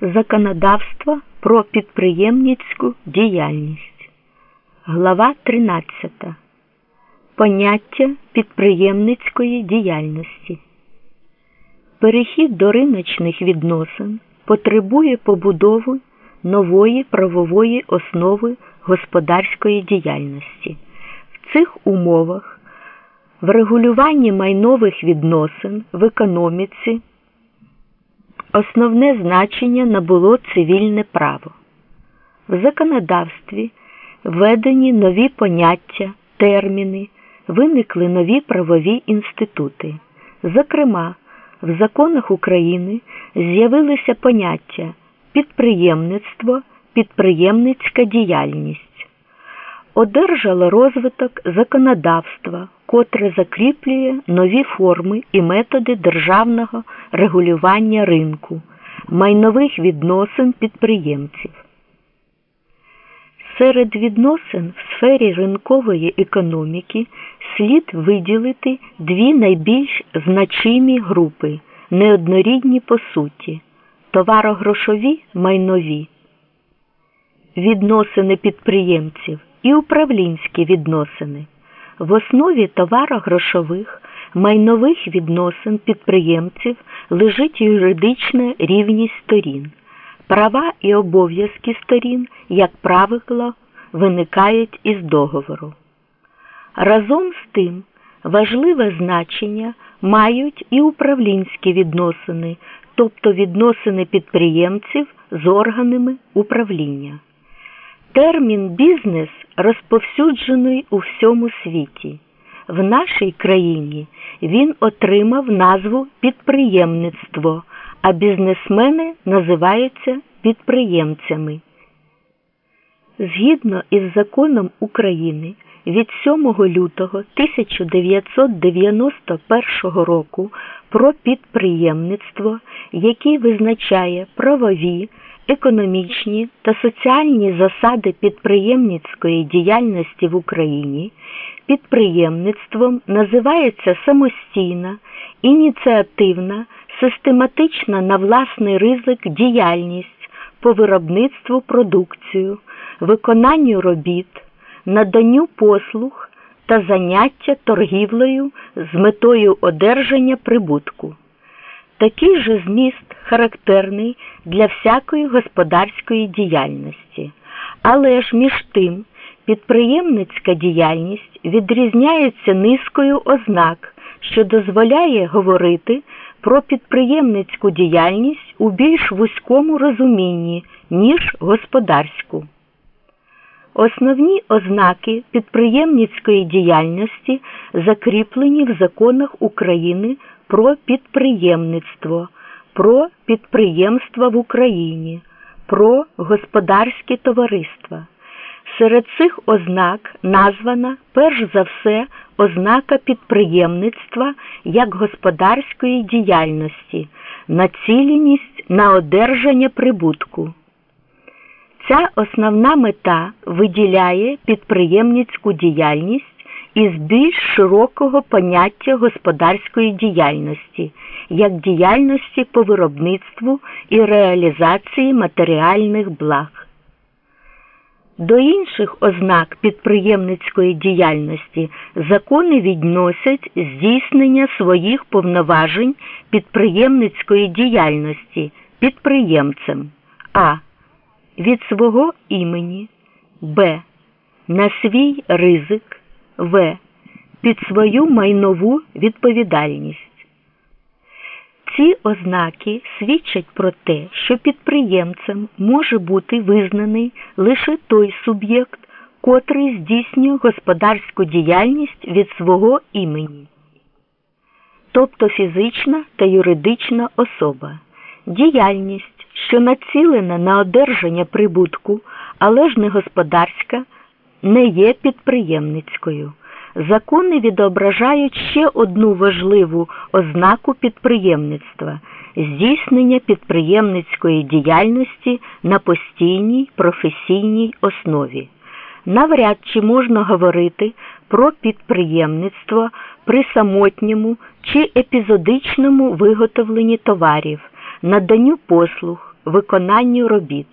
Законодавство про підприємницьку діяльність. Глава 13. Поняття підприємницької діяльності. Перехід до риночних відносин потребує побудови нової правової основи господарської діяльності. В цих умовах в регулюванні майнових відносин в економіці основне значення набуло цивільне право. В законодавстві введені нові поняття, терміни, виникли нові правові інститути. Зокрема, в законах України з'явилися поняття підприємництво, підприємницька діяльність. Одержало розвиток законодавства, котре закріплює нові форми і методи державного регулювання ринку, майнових відносин підприємців. Серед відносин в сфері ринкової економіки слід виділити дві найбільш значимі групи, неоднорідні по суті товарогрошові майнові, відносини підприємців і управлінські відносини. В основі товарогрошових майнових відносин підприємців лежить юридична рівність сторін. Права і обов'язки сторін, як правило, виникають із договору. Разом з тим важливе значення мають і управлінські відносини, тобто відносини підприємців з органами управління. Термін бізнес розповсюджений у всьому світі. В нашій країні він отримав назву підприємництво, а бізнесмени називаються підприємцями. Згідно із законом України від 7 лютого 1991 року про підприємництво, який визначає правові економічні та соціальні засади підприємницької діяльності в Україні підприємництвом називається самостійна, ініціативна, систематична на власний ризик діяльність по виробництву продукцію, виконанню робіт, наданню послуг та заняття торгівлею з метою одержання прибутку. Такий же зміст характерний для всякої господарської діяльності, але ж між тим підприємницька діяльність відрізняється низкою ознак, що дозволяє говорити про підприємницьку діяльність у більш вузькому розумінні, ніж господарську. Основні ознаки підприємницької діяльності закріплені в законах України про підприємництво, про підприємства в Україні, про господарські товариства. Серед цих ознак названа перш за все ознака підприємництва як господарської діяльності, націленість на одержання прибутку. Ця основна мета виділяє підприємницьку діяльність із більш широкого поняття господарської діяльності, як діяльності по виробництву і реалізації матеріальних благ. До інших ознак підприємницької діяльності закони відносять здійснення своїх повноважень підприємницької діяльності підприємцем а. Від свого імені Б. На свій ризик В. Під свою майнову відповідальність. Ці ознаки свідчать про те, що підприємцем може бути визнаний лише той суб'єкт, котрий здійснює господарську діяльність від свого імені, тобто фізична та юридична особа. Діяльність, що націлена на одержання прибутку, але ж не господарська, не є підприємницькою. Закони відображають ще одну важливу ознаку підприємництва здійснення підприємницької діяльності на постійній професійній основі. Навряд чи можна говорити про підприємництво при самотньому чи епізодичному виготовленні товарів, наданню послуг, виконанню робіт.